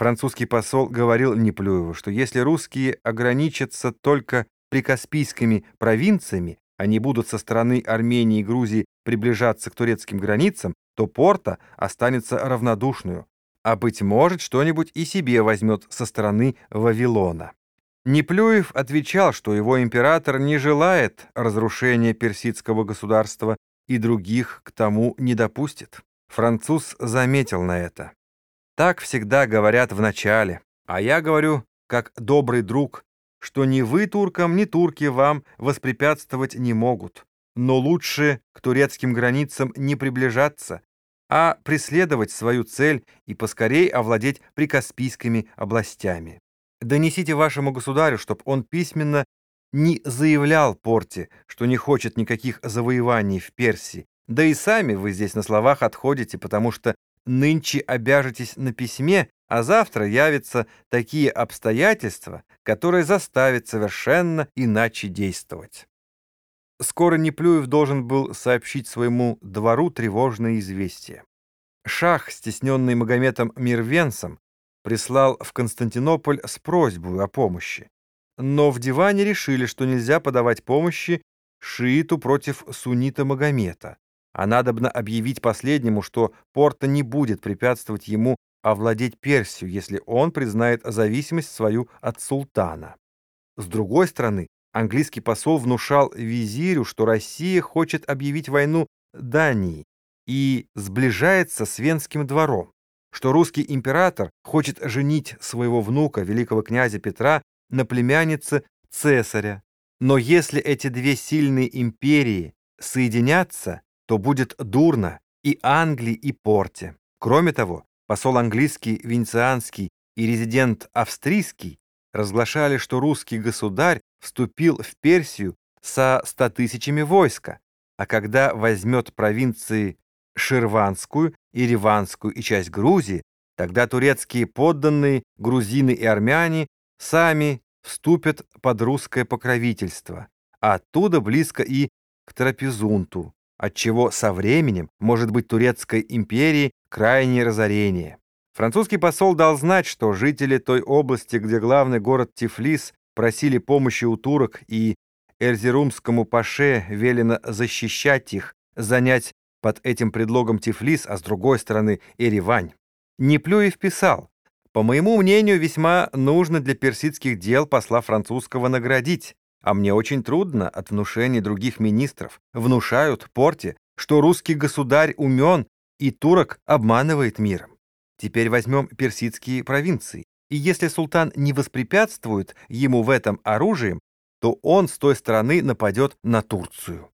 Французский посол говорил Неплюеву, что если русские ограничатся только прикаспийскими провинциями, они будут со стороны Армении и Грузии приближаться к турецким границам, то Порта останется равнодушную, а, быть может, что-нибудь и себе возьмет со стороны Вавилона. Неплюев отвечал, что его император не желает разрушения персидского государства и других к тому не допустит. Француз заметил на это. Так всегда говорят в начале, а я говорю, как добрый друг, что ни вы туркам, ни турки вам воспрепятствовать не могут, но лучше к турецким границам не приближаться, а преследовать свою цель и поскорей овладеть прикаспийскими областями. Донесите вашему государю, чтоб он письменно не заявлял Порте, что не хочет никаких завоеваний в Персии. Да и сами вы здесь на словах отходите, потому что нынче обяжетесь на письме, а завтра явятся такие обстоятельства, которые заставят совершенно иначе действовать. Скоро Неплюев должен был сообщить своему двору тревожное известие. Шах, стесненный Магометом Мирвенцем, прислал в Константинополь с просьбой о помощи. Но в диване решили, что нельзя подавать помощи шииту против суннита Магомета, а надобно объявить последнему, что Порта не будет препятствовать ему овладеть Персию, если он признает зависимость свою от султана. С другой стороны, английский посол внушал визирю, что Россия хочет объявить войну Дании и сближается с Венским двором, что русский император хочет женить своего внука, великого князя Петра, на племяннице цесаря. Но если эти две сильные империи соединятся, то будет дурно и Англии, и Порте. Кроме того, посол английский, венецианский и резидент австрийский разглашали, что русский государь вступил в Персию со ста тысячами войска, а когда возьмет провинции Ширванскую, Ириванскую и часть Грузии, тогда турецкие подданные, грузины и армяне сами вступят под русское покровительство, а оттуда близко и к Трапезунту, отчего со временем может быть турецкой империи крайнее разорение. Французский посол дал знать, что жители той области, где главный город Тифлис, просили помощи у турок и Эрзерумскому паше велено защищать их, занять под этим предлогом Тифлис, а с другой стороны Еревань. Неплюев писал, «По моему мнению, весьма нужно для персидских дел посла французского наградить, а мне очень трудно от внушений других министров. Внушают порте, что русский государь умен и турок обманывает миром. Теперь возьмем персидские провинции, и если султан не воспрепятствует ему в этом оружием, то он с той стороны нападет на Турцию.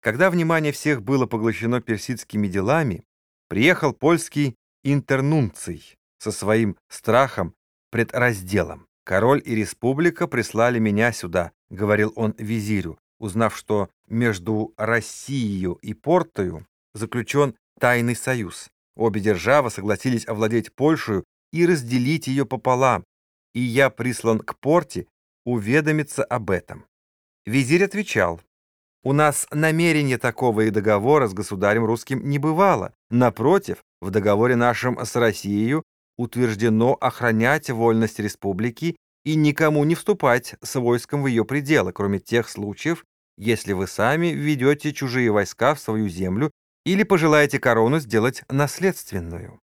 Когда внимание всех было поглощено персидскими делами, приехал польский интернунций со своим страхом пред разделом. «Король и республика прислали меня сюда», — говорил он визирю, узнав, что между Россией и Портою заключен тайный союз. Обе державы согласились овладеть Польшей и разделить ее пополам, и я прислан к Порте уведомиться об этом. Визирь отвечал, у нас намерения такого и договора с государем русским не бывало. Напротив, в договоре нашем с Россией утверждено охранять вольность республики и никому не вступать с войском в ее пределы, кроме тех случаев, если вы сами введете чужие войска в свою землю или пожелаете корону сделать наследственную.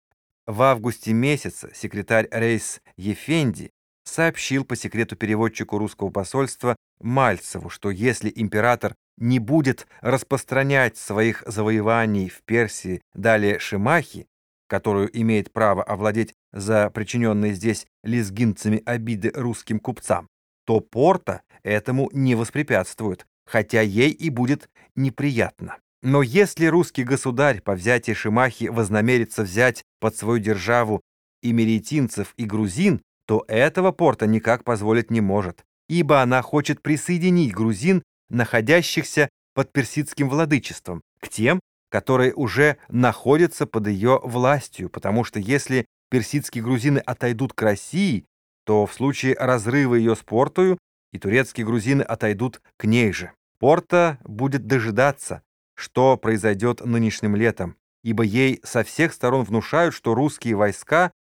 В августе месяца секретарь Рейс Ефенди сообщил по секрету переводчику русского посольства Мальцеву, что если император не будет распространять своих завоеваний в Персии далее Шимахи, которую имеет право овладеть за причиненные здесь лезгинцами обиды русским купцам, то Порта этому не воспрепятствует, хотя ей и будет неприятно. Но если русский государь по взятии Шимахи вознамерится взять под свою державу и меретинцев, и грузин, то этого Порта никак позволить не может, ибо она хочет присоединить грузин находящихся под персидским владычеством, к тем, которые уже находятся под ее властью, потому что если персидские грузины отойдут к России, то в случае разрыва ее с Портою и турецкие грузины отойдут к ней же. Порта будет дожидаться, что произойдет нынешним летом, ибо ей со всех сторон внушают, что русские войска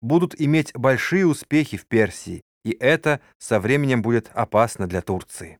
будут иметь большие успехи в Персии, и это со временем будет опасно для Турции.